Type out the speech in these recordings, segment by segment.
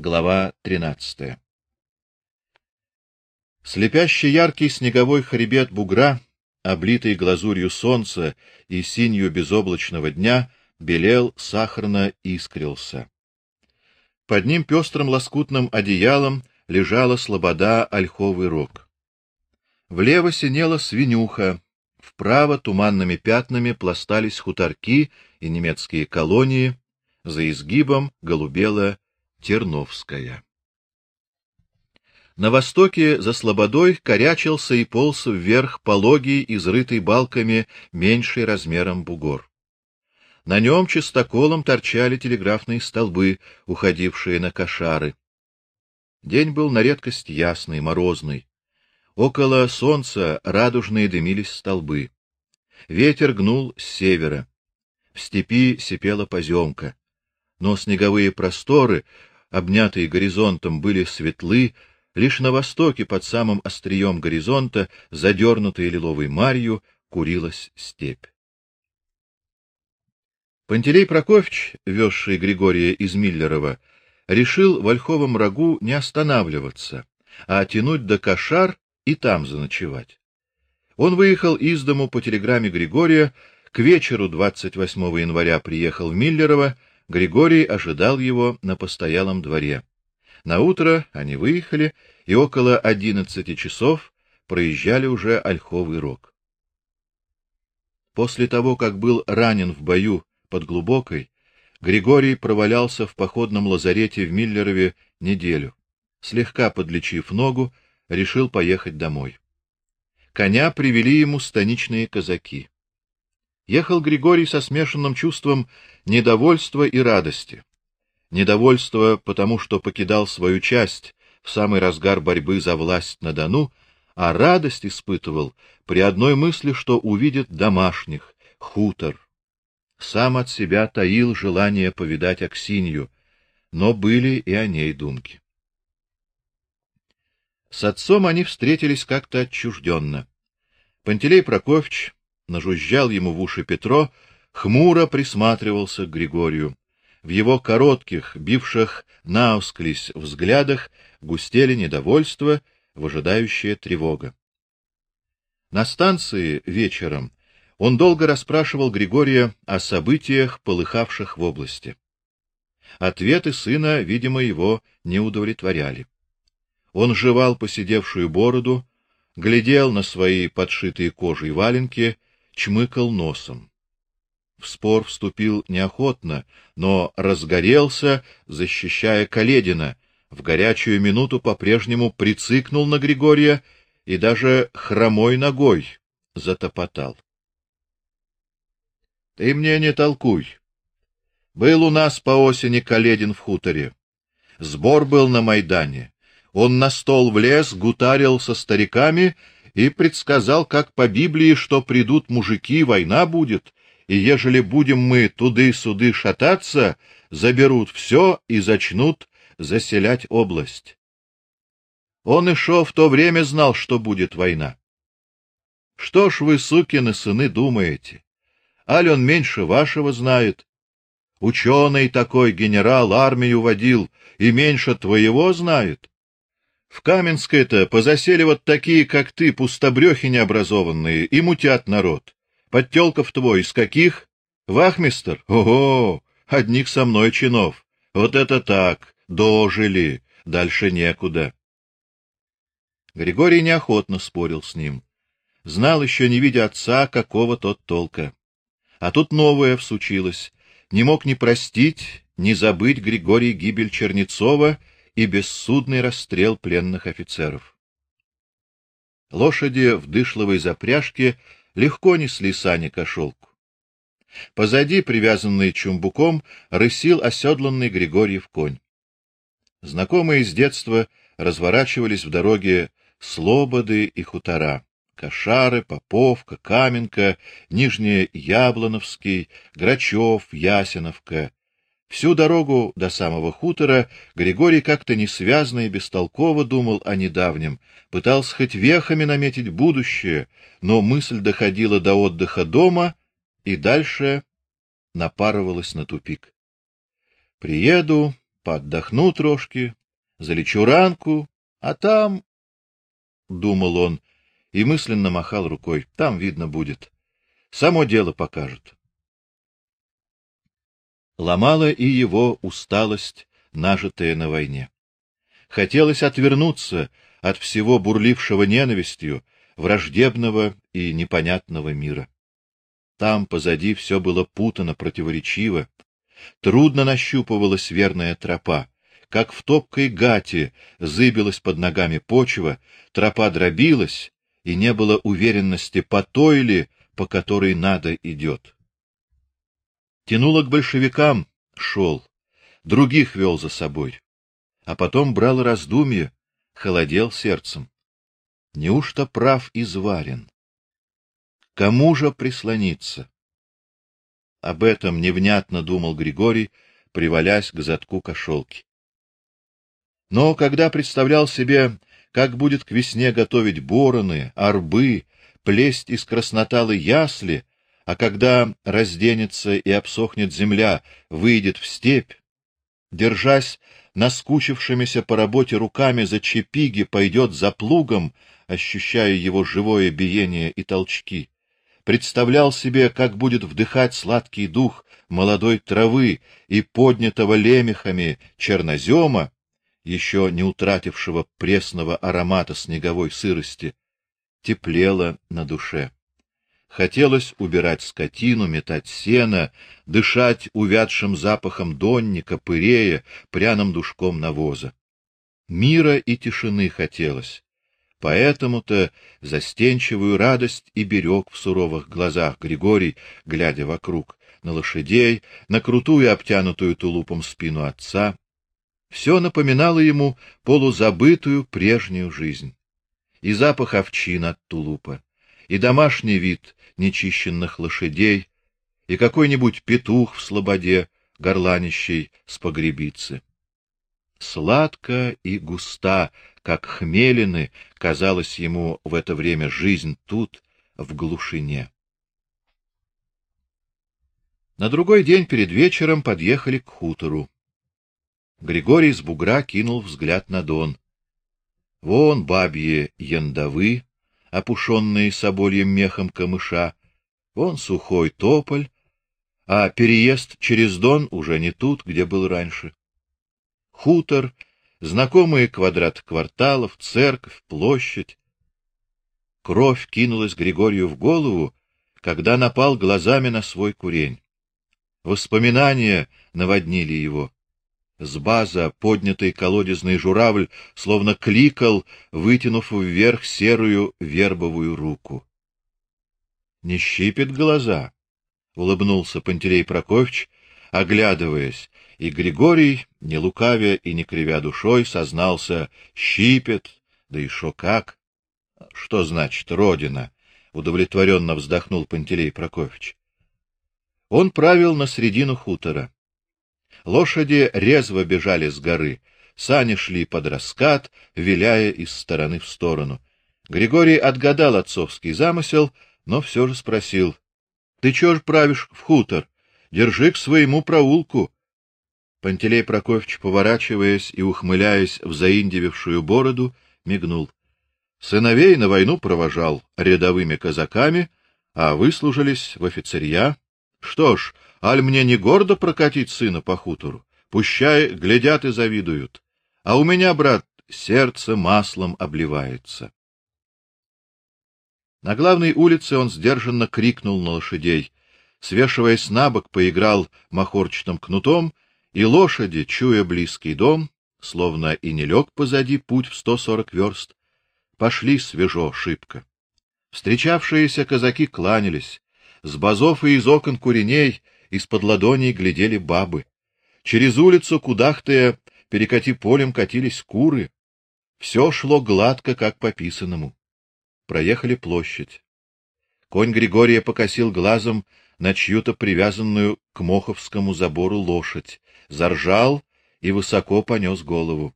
Глава 13. Слепящий яркий снеговой хребет бугра, облитый глазурью солнца и синью безоблачного дня, белел сахарно искрился. Под ним пестрым лоскутным одеялом лежала слобода ольховый рог. Влево синела свинюха, вправо туманными пятнами пластались хуторки и немецкие колонии, за изгибом голубела Терновская. На востоке за слободой корячился и полз вверх пологий, изрытый балками, меньший размером бугор. На нем чистоколом торчали телеграфные столбы, уходившие на кошары. День был на редкость ясный, морозный. Около солнца радужные дымились столбы. Ветер гнул с севера. В степи сипела поземка. Но снеговые просторы обнятые горизонтом, были светлы, лишь на востоке, под самым острием горизонта, задернутой лиловой марью, курилась степь. Пантелей Прокофьевич, везший Григория из Миллерова, решил в Ольховом рогу не останавливаться, а тянуть до Кошар и там заночевать. Он выехал из дому по телеграмме Григория, к вечеру 28 января приехал в Миллерово, Григорий ожидал его на постоялом дворе. На утро они выехали и около одиннадцати часов проезжали уже Ольховый рог. После того, как был ранен в бою под Глубокой, Григорий провалялся в походном лазарете в Миллерове неделю. Слегка подлечив ногу, решил поехать домой. Коня привели ему станичные казаки. Ехал Григорий со смешанным чувством недовольства и радости. Недовольство, потому что покидал свою часть в самый разгар борьбы за власть на Дону, а радость испытывал при одной мысли, что увидит домашних, хутор. Сам от себя таил желание повидать Аксинью, но были и о ней думки. С отцом они встретились как-то отчужденно. Пантелей Прокофьевич нажужжал ему в уши Петро, хмуро присматривался к Григорию. В его коротких, бивших наускались взглядах густели недовольство, выжидающая тревога. На станции вечером он долго расспрашивал Григория о событиях, полыхавших в области. Ответы сына, видимо, его не удовлетворяли. Он жевал поседевшую бороду, глядел на свои подшитые кожей валенки чмыкал носом. В спор вступил неохотно, но разгорелся, защищая Каледина, в горячую минуту по-прежнему прицикнул на Григория и даже хромой ногой затопотал. Ты мне не толкуй. Был у нас по осени Каледин в хуторе. Сбор был на Майдане. Он на стол влез, гутарил со стариками и предсказал, как по Библии, что придут мужики, война будет, и ежели будем мы туды-суды шататься, заберут все и зачнут заселять область. Он и шо в то время знал, что будет война. Что ж вы, сукины сыны, думаете? Аль он меньше вашего знает. Ученый такой генерал армию водил и меньше твоего знает. В Каменской-то позасели вот такие, как ты, пустобрехи необразованные, и мутят народ. Подтелков твой из каких? Вахмистер? Ого! Одних со мной чинов. Вот это так! Дожили! Дальше некуда. Григорий неохотно спорил с ним. Знал еще, не видя отца, какого тот толка. А тут новое всучилось. Не мог ни простить, ни забыть Григорий гибель Чернецова и бессудный расстрел пленных офицеров. Лошади в дышловой запряжке легко несли сани кошелку. Позади, привязанный чумбуком, рысил оседланный Григорьев конь. Знакомые с детства разворачивались в дороге слободы и хутора. Кошары, Поповка, Каменка, Нижняя Яблоновский, Грачев, Ясеновка, Всю дорогу до самого хутора Григорий как-то несвязно и бестолково думал о недавнем, пытался хоть вехами наметить будущее, но мысль доходила до отдыха дома и дальше напарывалась на тупик. Приеду, поотдохну трошки, залечу ранку, а там думал он и мысленно махал рукой. Там видно будет. Само дело покажет. Ломала и его усталость, нажитая на войне. Хотелось отвернуться от всего бурлившего ненавистью, враждебного и непонятного мира. Там позади все было путано, противоречиво, трудно нащупывалась верная тропа, как в топкой гате зыбилась под ногами почва, тропа дробилась, и не было уверенности, по той ли, по которой надо идет. Тянуло к большевикам, шел, других вел за собой, а потом брал раздумье, холодел сердцем. Неужто прав изварен? Кому же прислониться? Об этом невнятно думал Григорий, привалясь к задку кошелки. Но когда представлял себе, как будет к весне готовить бороны, арбы, плесть из красноталы ясли, а когда разденется и обсохнет земля, выйдет в степь, держась наскучившимися по работе руками за чепиги, пойдет за плугом, ощущая его живое биение и толчки. Представлял себе, как будет вдыхать сладкий дух молодой травы и поднятого лемехами чернозема, еще не утратившего пресного аромата снеговой сырости, теплело на душе. Хотелось убирать скотину, метать сено, дышать увядшим запахом донника, пырея, пряным душком навоза. Мира и тишины хотелось. Поэтому-то застенчивую радость и берег в суровых глазах Григорий, глядя вокруг, на лошадей, на крутую обтянутую тулупом спину отца, все напоминало ему полузабытую прежнюю жизнь. И запах овчин от тулупа, и домашний вид нечищенных лошадей, и какой-нибудь петух в слободе, горланищей с погребицы. Сладко и густа, как хмелины, казалась ему в это время жизнь тут, в глушине. На другой день перед вечером подъехали к хутору. Григорий с бугра кинул взгляд на Дон. Вон бабье яндовы, опушенные собольем мехом камыша, вон сухой тополь, а переезд через Дон уже не тут, где был раньше. Хутор, знакомые квадрат кварталов, церковь, площадь. Кровь кинулась Григорию в голову, когда напал глазами на свой курень. Воспоминания наводнили его. С база поднятый колодезный журавль словно кликал, вытянув вверх серую вербовую руку. Не щипет глаза, улыбнулся Пантелей Прокофьевич, оглядываясь, и Григорий, не лукавя и не кривя душой, сознался: щипет, да шо как. Что значит родина? удовлетворенно вздохнул Пантелей Прокофьевич. Он правил на середину хутора. Лошади резво бежали с горы, сани шли под раскат, виляя из стороны в сторону. Григорий отгадал отцовский замысел, но все же спросил: "Ты чё ж правишь в хутор? Держи к своему проулку". Пантелей Прокофьевич, поворачиваясь и ухмыляясь в заиндевевшую бороду, мигнул. Сыновей на войну провожал рядовыми казаками, а выслужились в офицерья. Что ж, аль мне не гордо прокатить сына по хутору? Пущай глядят и завидуют. А у меня, брат, сердце маслом обливается. На главной улице он сдержанно крикнул на лошадей. Свешиваясь на бок, поиграл махорчатым кнутом, и лошади, чуя близкий дом, словно и не лег позади путь в сто сорок верст, пошли свежо, шибко. Встречавшиеся казаки кланялись, с базов и из окон куреней из-под ладоней глядели бабы. Через улицу, кудахтая, перекати полем катились куры. Все шло гладко, как по писанному. Проехали площадь. Конь Григория покосил глазом на чью-то привязанную к моховскому забору лошадь, заржал и высоко понес голову.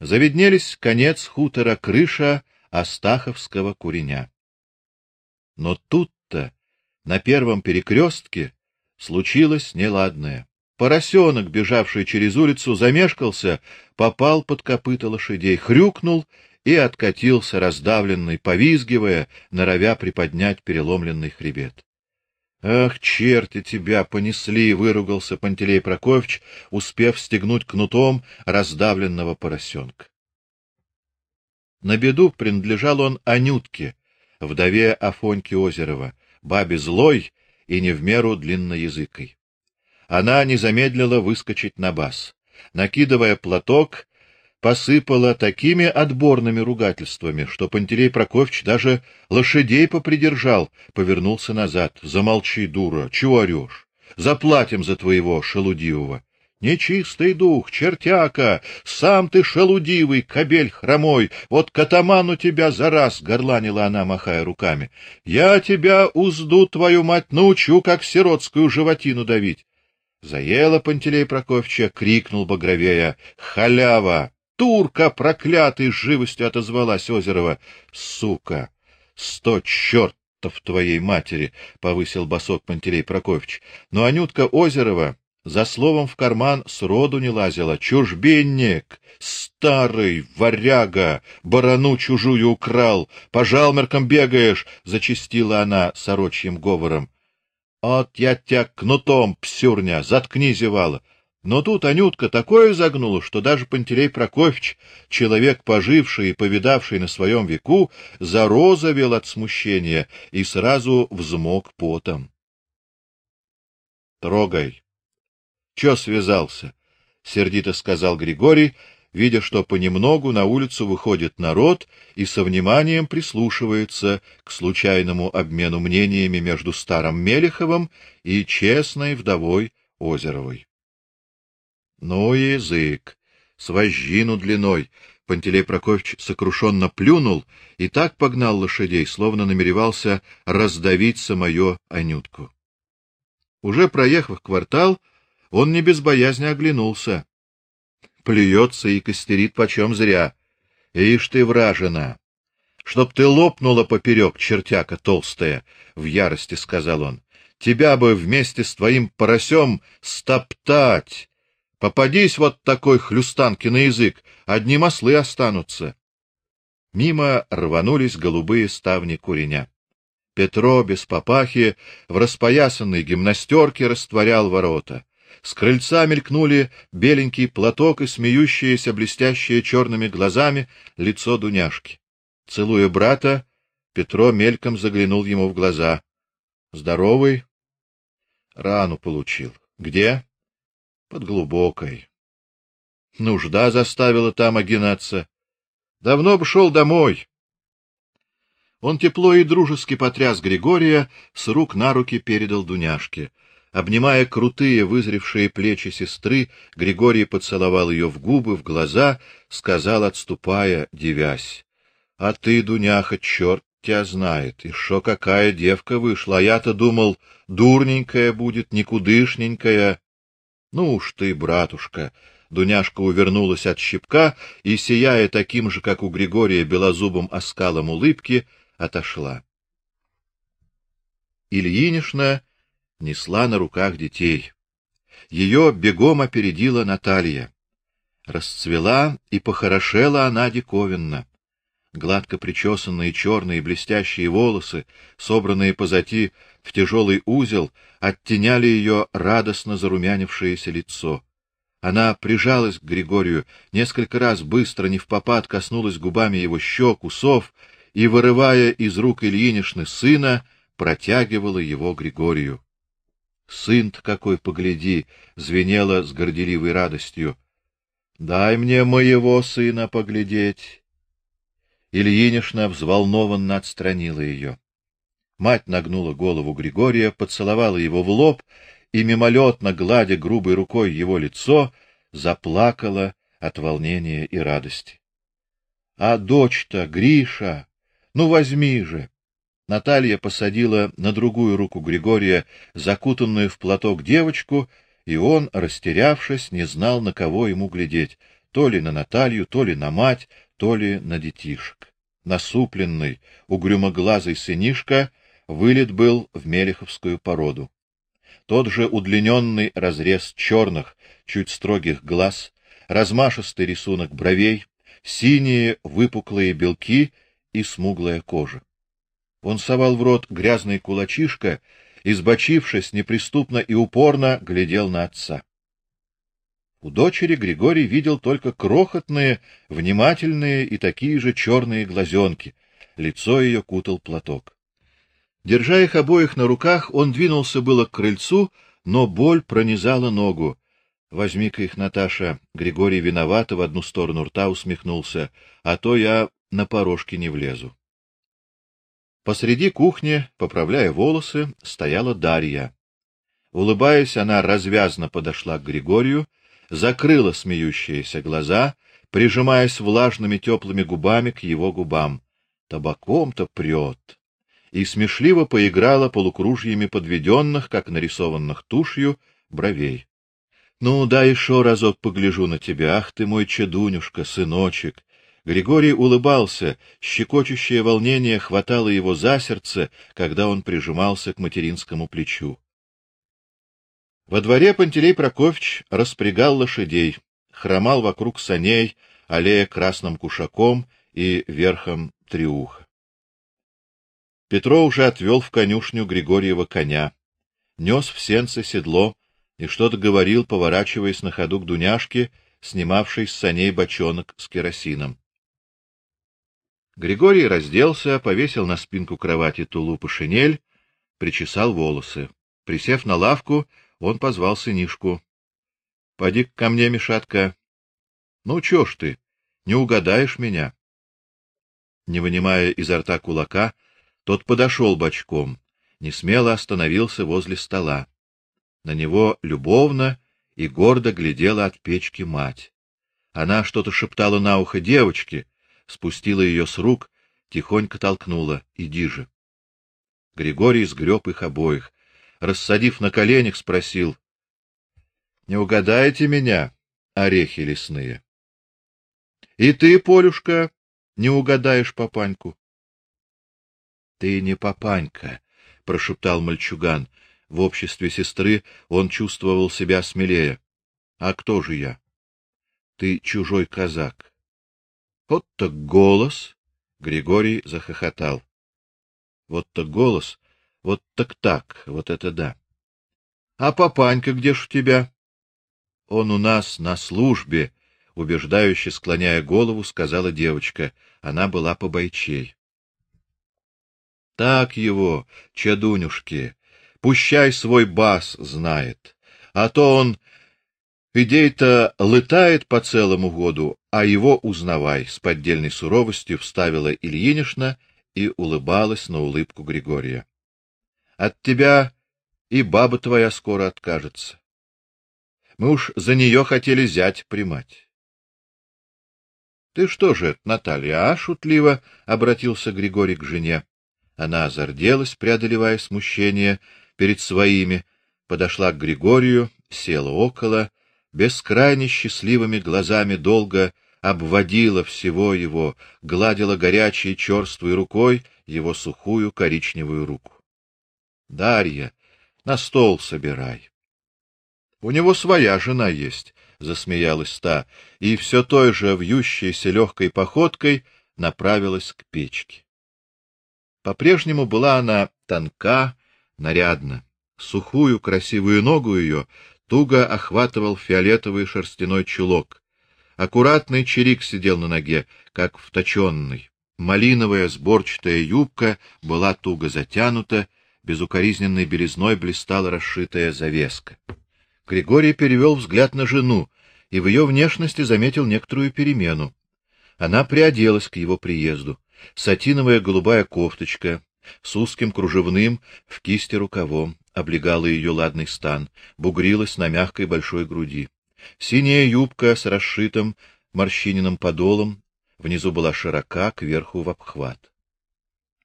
Завиднелись конец хутора, крыша Астаховского куреня. Но тут-то, на первом перекрестке, случилось неладное. Поросенок, бежавший через улицу, замешкался, попал под копыта лошадей, хрюкнул и откатился раздавленный, повизгивая, норовя приподнять переломленный хребет. Ах, черти тебя понесли, выругался Пантелей Прокофьевич, успев стегнуть кнутом раздавленного поросенка. На беду принадлежал он Анютке, вдове Афоньки Озерова, бабе злой и не в меру длинноязыкой. Она не замедлила выскочить на бас. Накидывая платок, посыпала такими отборными ругательствами, что Пантелей Прокофьевич даже лошадей попридержал, повернулся назад. Замолчи, дура, чего орешь? Заплатим за твоего шелудивого. Нечистый дух, чертяка, сам ты шелудивый, кобель хромой, вот катаману тебя за раз, горланила она, махая руками. Я тебя узду твою мать научу, как сиротскую животину давить. Заела Пантелей Прокофьевича, крикнул багровея: "Халява! Турка проклятый!" живостью отозвалась Озерова. "Сука! Сто чертов твоей матери!" повысил босок Пантелей Прокофьевич. Но Анютка Озерова за словом в карман сроду не лазила. Чужбинник, старый варяга, барану чужую украл, по жалмеркам бегаешь, зачистила она сорочьим говором. От я тебя кнутом, псюрня, заткни зевала. Но тут Анютка такое загнула, что даже Пантелей Прокофьевич, человек поживший и повидавший на своем веку, зарозовел от смущения и сразу взмок потом. Трогай. Что связался? сердито сказал Григорий, видя, что понемногу на улицу выходит народ и со вниманием прислушивается к случайному обмену мнениями между старым Мелеховым и честной вдовой Озеровой. Ну язык, с вожжину длиной, Пантелей Прокофьевич сокрушенно плюнул и так погнал лошадей, словно намеревался раздавить самое Анютку. Уже проехав квартал, он не без боязни оглянулся плюется и костерит почем зря. Ишь ты, вражина! Чтоб ты лопнула поперек, чертяка толстая, — в ярости сказал он. Тебя бы вместе с твоим поросем стоптать. Попадись вот такой хлюстанки на язык, одни маслы останутся. Мимо рванулись голубые ставни куреня. Петро без папахи в распоясанной гимнастерке растворял ворота. С крыльца мелькнули беленький платок и смеющееся блестящее черными глазами лицо Дуняшки. Целуя брата, Петро мельком заглянул ему в глаза. Здоровый? Рану получил. Где? Под глубокой. Нужда заставила там огинаться. Давно бы шел домой. Он тепло и дружески потряс Григория, с рук на руки передал Дуняшке. Обнимая крутые вызревшие плечи сестры, Григорий поцеловал ее в губы, в глаза, сказал, отступая, девясь: "А ты, Дуняха, черт тебя знает, и шо какая девка вышла, я-то думал, дурненькая будет, никудышненькая. Ну уж ты, братушка". Дуняшка увернулась от щипка и, сияя таким же, как у Григория, белозубым оскалом улыбки, отошла. Ильинишна несла на руках детей. Ее бегом опередила Наталья. Расцвела и похорошела она диковинно. Гладко причесанные черные блестящие волосы, собранные позади в тяжелый узел, оттеняли ее радостно зарумянившееся лицо. Она прижалась к Григорию, несколько раз быстро не в попад коснулась губами его щек, усов и вырывая из рук Ильинишны сына, протягивала его Григорию. Сын-то какой, погляди, звенело с горделивой радостью. Дай мне моего сына поглядеть. Ильинишна взволнованно отстранила ее. Мать нагнула голову Григория, поцеловала его в лоб и мимолетно гладя грубой рукой его лицо, заплакала от волнения и радости. А дочь-то, Гриша, ну возьми же. Наталья посадила на другую руку Григория закутанную в платок девочку, и он, растерявшись, не знал, на кого ему глядеть: то ли на Наталью, то ли на мать, то ли на детишек. Насупленный, угрюмоглазый сынишка вылет был в мелеховскую породу. тот же удлиненный разрез черных, чуть строгих глаз, размашистый рисунок бровей, синие выпуклые белки и смуглая кожа. Он совал в рот грязный кулачишко и, сбочившись неприступно и упорно, глядел на отца. У дочери Григорий видел только крохотные, внимательные и такие же черные глазенки. Лицо ее кутал платок. Держа их обоих на руках, он двинулся было к крыльцу, но боль пронизала ногу. Возьми-ка их, Наташа. Григорий виновато в одну сторону рта усмехнулся, а то я на порожки не влезу. Посреди кухни, поправляя волосы, стояла Дарья. Улыбаясь, она развязно подошла к Григорию, закрыла смеющиеся глаза, прижимаясь влажными теплыми губами к его губам. Табаком-то прет. И смешливо поиграла полукружьями подведенных, как нарисованных тушью, бровей. Ну, дай еще разок погляжу на тебя. Ах ты мой чадунюшка, сыночек. Григорий улыбался, щекочущее волнение хватало его за сердце, когда он прижимался к материнскому плечу. Во дворе Пантелей Прокофьевич распрягал лошадей, хромал вокруг саней, аллея красным кушаком и верхом триуха. Петро уже отвел в конюшню Григорьева коня, нес в сенце седло и что-то говорил, поворачиваясь на ходу к Дуняшке, снимавшей с саней бочонок с керосином. Григорий разделся, повесил на спинку кровати тулуп и шинель, причесал волосы. Присев на лавку, он позвал сынишку. — Поди ко мне, Мишатка. — Ну, чё ж ты, не угадаешь меня? Не вынимая изо рта кулака, тот подошел бочком, не смело остановился возле стола. На него любовно и гордо глядела от печки мать. Она что-то шептала на ухо девочке, спустила ее с рук, тихонько толкнула: "Иди же". Григорий сгреб их обоих, рассадив на коленях, спросил: "Не угадаете меня, орехи лесные?" "И ты, Полюшка, не угадаешь папаньку?" "Ты не папанька", прошептал мальчуган. В обществе сестры он чувствовал себя смелее. "А кто же я?" "Ты чужой казак. Вот так голос, Григорий захохотал. Вот так голос, вот так так, вот это да. А папанька где ж у тебя? Он у нас на службе, убеждающе склоняя голову, сказала девочка. Она была побойчей. Так его, чадунюшки, пущай свой бас знает, а то он идей-то летает по целому году, а его узнавай, с поддельной суровостью вставила Ильинишна и улыбалась на улыбку Григория. От тебя и баба твоя скоро откажется. Мы уж за нее хотели зять примать. Ты что же, Наталья, а шутливо обратился Григорий к жене. Она озарделась, преодолевая смущение перед своими, подошла к Григорию, села около бескрайне счастливыми глазами долго обводила всего его, гладила горячей черствой рукой его сухую коричневую руку. Дарья, на стол собирай. У него своя жена есть, засмеялась та, и все той же вьющейся легкой походкой направилась к печке. По-прежнему была она тонка, нарядна. Сухую красивую ногу ее туго охватывал фиолетовый шерстяной чулок. Аккуратный чирик сидел на ноге, как вточенный. Малиновая сборчатая юбка была туго затянута, безукоризненной белизной блистала расшитая завеска. Григорий перевел взгляд на жену и в ее внешности заметил некоторую перемену. Она приоделась к его приезду. Сатиновая голубая кофточка с узким кружевным в кисти рукавом, облегала ее ладный стан, бугрилась на мягкой большой груди. Синяя юбка с расшитым морщиненным подолом, внизу была широка, кверху в обхват.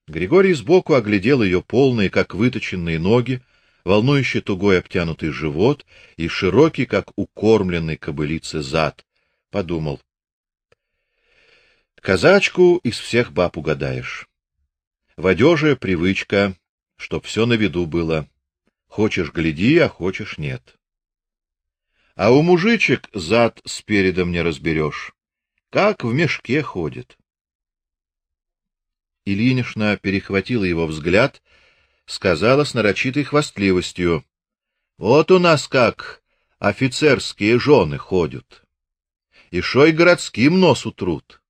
Григорий сбоку оглядел ее полные, как выточенные ноги, волнующе тугой обтянутый живот и широкий, как у кормленной кобылицы зад. Подумал: казачку из всех баб угадаешь. В одежде привычка, чтоб все на виду было Хочешь гляди, а хочешь нет. А у мужичек зад спередом не разберешь, как в мешке ходит. Ильинишна перехватила его взгляд, сказала с нарочитой хвастливостью: "Вот у нас как офицерские жены ходят. И шо и городским нос утрут.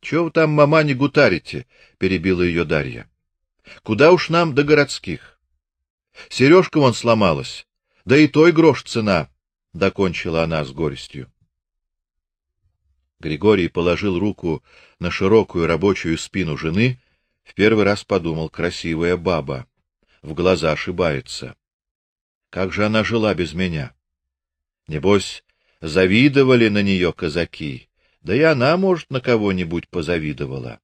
Чего вы там, мама, не гутарите? перебила ее Дарья. Куда уж нам до городских? Сережка вон сломалась, да и той грош цена, докончила она с горестью. Григорий положил руку на широкую рабочую спину жены, в первый раз подумал: красивая баба, в глаза ошибается. Как же она жила без меня? Небось, завидовали на нее казаки, да и она, может, на кого-нибудь позавидовала.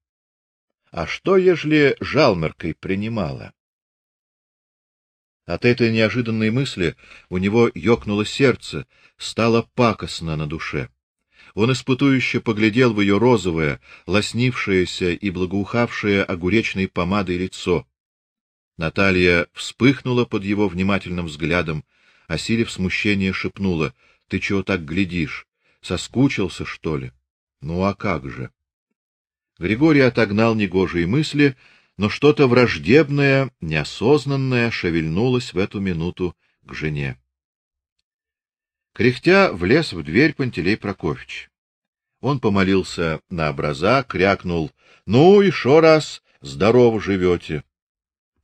А что, ежели жалмеркой принимала? От этой неожиданной мысли у него ёкнуло сердце, стало пакостно на душе. Он испытующе поглядел в ее розовое, лоснившееся и благоухавшее огуречной помадой лицо. Наталья вспыхнула под его внимательным взглядом, осилив смущение, шепнула: "Ты чего так глядишь? Соскучился, что ли?" "Ну а как же?" Григорий отогнал негожие мысли, но что-то враждебное, неосознанное шевельнулось в эту минуту к жене. Кряхтя влез в дверь Пантелей Прокофьевич. Он помолился на образа, крякнул: "Ну еще раз здорово живете!»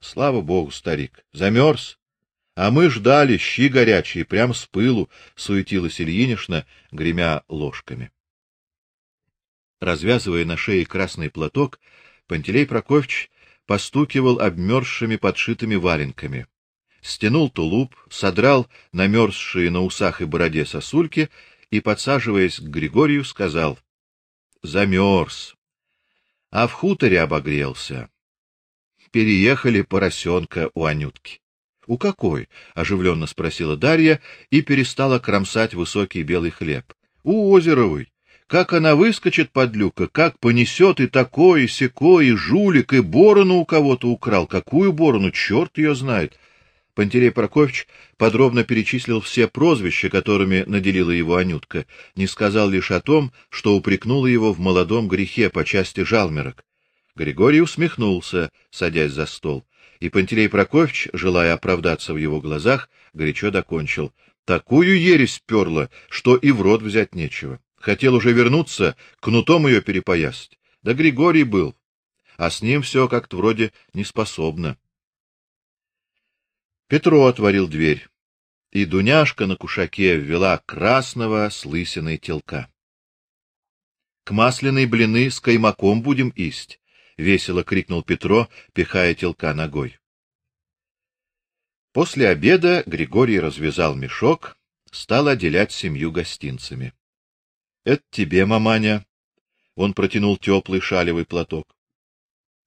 Слава богу, старик, замерз. А мы ждали, щи горячие, прям с пылу, суетилась Ильинишна, гремя ложками. Развязывая на шее красный платок, Пантелей Прокофьевич постукивал обмерзшими подшитыми валенками. Стянул тулуп, содрал намерзшие на усах и бороде сосульки и, подсаживаясь к Григорию, сказал: "Замерз, а в хуторе обогрелся переехали поросенка у Анютки. У какой? оживленно спросила Дарья и перестала кромсать высокий белый хлеб. У Озеровой. Как она выскочит под люка, как понесет и такое, и сякое, и жулик, и борону у кого-то украл. Какую борону, черт ее знает. Пантелей Прокофьевич подробно перечислил все прозвища, которыми наделила его Анютка, не сказал лишь о том, что упрекнула его в молодом грехе по части жалмерок. Григорий усмехнулся, садясь за стол, и Пантелей Прокофьевич, желая оправдаться в его глазах, горячо докончил: "Такую ересь перла, что и в рот взять нечего. Хотел уже вернуться, кнутом ее перепоясать. Да Григорий был, а с ним все как-то вроде не способно". Петро отворил дверь, и Дуняшка на кушаке ввела красного с лысиной телка. К масляной блины с каймаком будем есть весело крикнул Петро, пихая телка ногой. После обеда Григорий развязал мешок, стал отделять семью гостинцами. Это тебе, маманя. Он протянул теплый шалевый платок.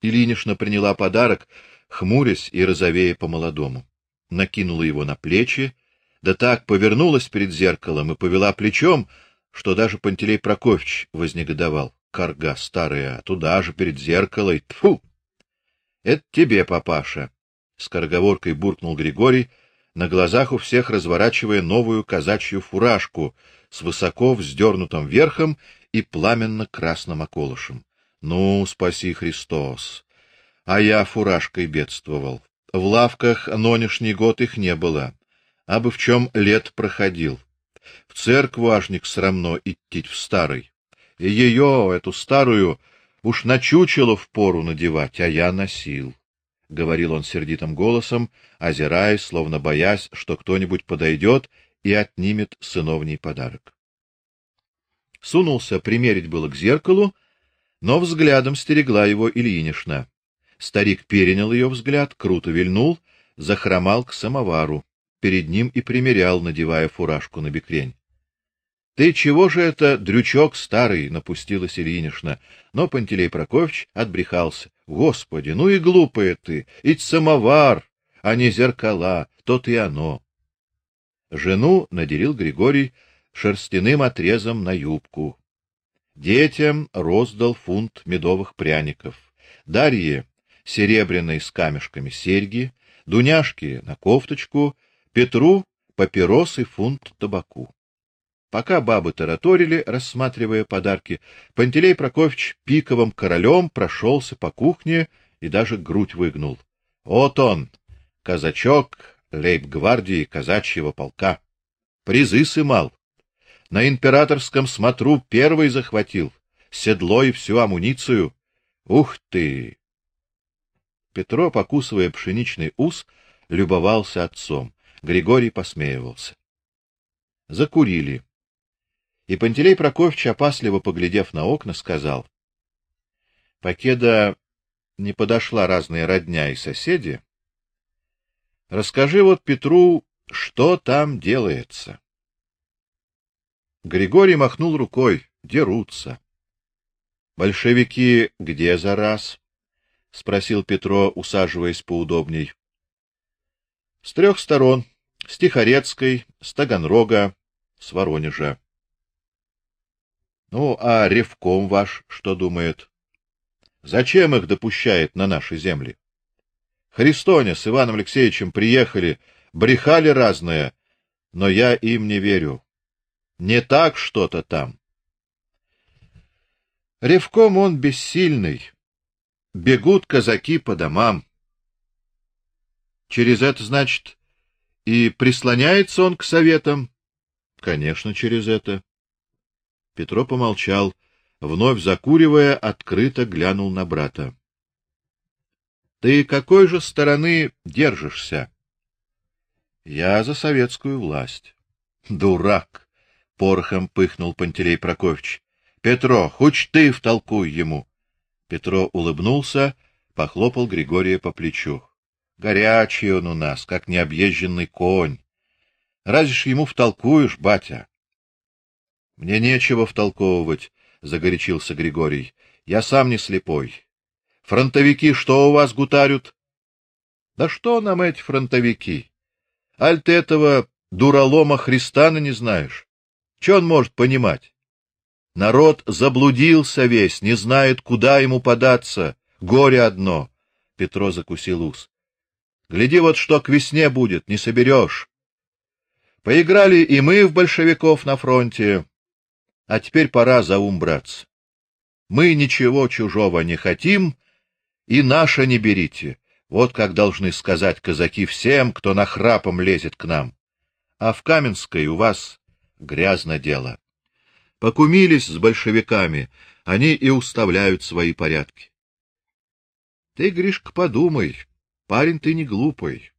Ильинишна приняла подарок, хмурясь и розовея по-молодому. Накинула его на плечи, да так повернулась перед зеркалом и повела плечом, что даже Пантелей Прокофьевич вознегодовал карга старая, туда же перед зеркалом. Тфу. Это тебе, папаша, с корговоркой буркнул Григорий, на глазах у всех разворачивая новую казачью фуражку с высоко вздернутым верхом и пламенно-красным околышем. Ну, спаси Христос. А я фуражкой бедствовал. В лавках нонешний год их не было, а бы в чем лет проходил. В церкву ажник срамно идти в старый. И ее, эту старую, уж на чучело впору надевать, а я носил, — говорил он сердитым голосом, озираясь, словно боясь, что кто-нибудь подойдет и отнимет сыновний подарок. Сунулся примерить было к зеркалу, но взглядом стерегла его Ильинишна. Старик перенял ее взгляд, круто вильнул, захромал к самовару, перед ним и примерял, надевая фуражку на бекрень. Ты чего же это, дрючок старый, напустилась Ильинишна, но Пантелей Прокофьевич отбрехался. Господи, ну и глупая ты, ведь самовар, а не зеркала, то-то и оно. Жену наделил Григорий шерстяным отрезом на юбку. Детям роздал фунт медовых пряников. Дарье серебряные с камешками серьги, Дуняшке на кофточку, Петру папиросы фунт табаку. Пока бабы тараторили, рассматривая подарки, Пантелей Прокофьевич пиковым королем прошелся по кухне и даже грудь выгнул. Вот он, казачок лейб-гвардии казачьего полка. Призы сымал. На императорском смотру первый захватил седло и всю амуницию. Ух ты! Петро, покусывая пшеничный ус, любовался отцом. Григорий посмеивался. Закурили. И Пантелей Прокофьевич, опасливо поглядев на окна, сказал: "Покеда не подошла разные родня и соседи, расскажи вот Петру, что там делается". Григорий махнул рукой: "Дерутся". Большевики где за раз? спросил Петро, усаживаясь поудобней. С трех сторон: с Тихорецкой, с Таганрога, с Воронежа. Ну, а Ревком ваш что думает? Зачем их допускает на наши земли? Христоня с Иваном Алексеевичем приехали, брехали разное, но я им не верю. Не так что-то там. Ревком он бессильный. Бегут казаки по домам. Через это, значит, и прислоняется он к советам? Конечно, через это. Петро помолчал, вновь закуривая, открыто глянул на брата. Ты какой же стороны держишься? Я за советскую власть. Дурак, порохом пыхнул Пантелей Прокофьевич. Петро, хоть ты втолкуй ему. Петро улыбнулся, похлопал Григория по плечу. Горячий он у нас, как необъезженный конь. Разве ж ему втолкуешь, батя? Мне нечего втолковывать, загорячился Григорий. Я сам не слепой. Фронтовики что у вас гутарют? Да что нам эти фронтовики? Аль ты этого дуралома Христана не знаешь? Что он может понимать? Народ заблудился весь, не знает, куда ему податься. Горе одно. Петро закусил ус. Гляди вот что к весне будет, не соберешь. Поиграли и мы в большевиков на фронте. А теперь пора за ум браться. Мы ничего чужого не хотим, и наше не берите. Вот как должны сказать казаки всем, кто на храпом лезет к нам. А в Каменской у вас грязно дело. Покумились с большевиками, они и уставляют свои порядки. Ты, Гришка, подумай, парень ты не глупый.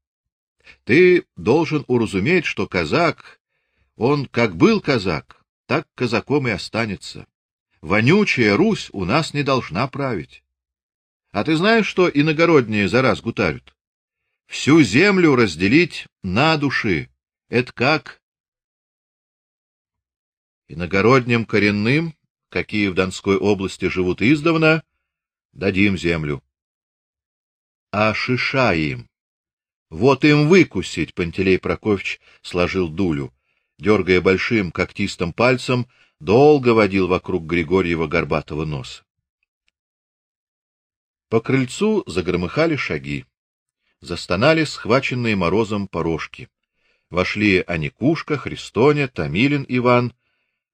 Ты должен уразуметь, что казак, он как был казак, так казаком и останется. Вонючая Русь у нас не должна править. А ты знаешь, что иногородние за раз гутарют? Всю землю разделить на души. Это как? Иногородним коренным, какие в Донской области живут издавна, дадим землю. А шиша им. Вот им выкусить, Пантелей Прокофьевич сложил дулю дергая большим когтистым пальцем, долго водил вокруг Григорьева горбатого носа. По крыльцу загромыхали шаги. Застонали схваченные морозом порожки. Вошли Аникушка, Христоня, Томилин Иван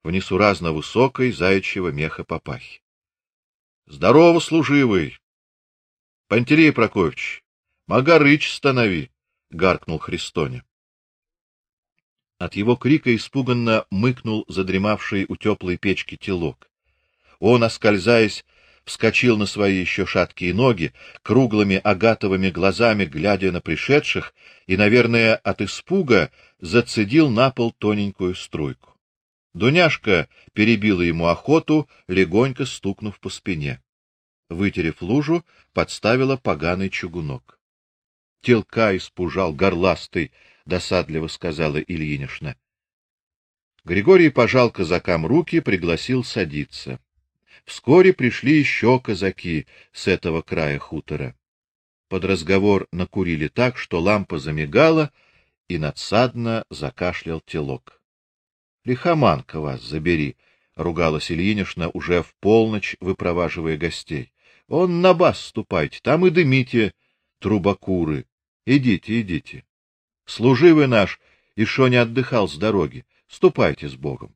в несуразно высокой заячьего меха папахи. Здорово, служивый. Пантелей Прокофьевич, Магарыч станови, гаркнул Христоня. От его крика испуганно мыкнул задремавший у теплой печки телок. Он, оскользаясь, вскочил на свои еще шаткие ноги, круглыми агатовыми глазами глядя на пришедших, и, наверное, от испуга зацедил на пол тоненькую струйку. Дуняшка перебила ему охоту, легонько стукнув по спине. Вытерев лужу, подставила поганый чугунок. Телка испужал горластый, досадливо сказала Ильинишна. Григорий пожал казакам руки, пригласил садиться. Вскоре пришли еще казаки с этого края хутора. Под разговор накурили так, что лампа замигала, и надсадно закашлял телок. Лихоманка вас забери, ругалась Ильинишна уже в полночь, выпроваживая гостей. Он на бас ступайте, там и дымите трубакуры. Идите, идите. Служивый наш еще не отдыхал с дороги. Ступайте с Богом.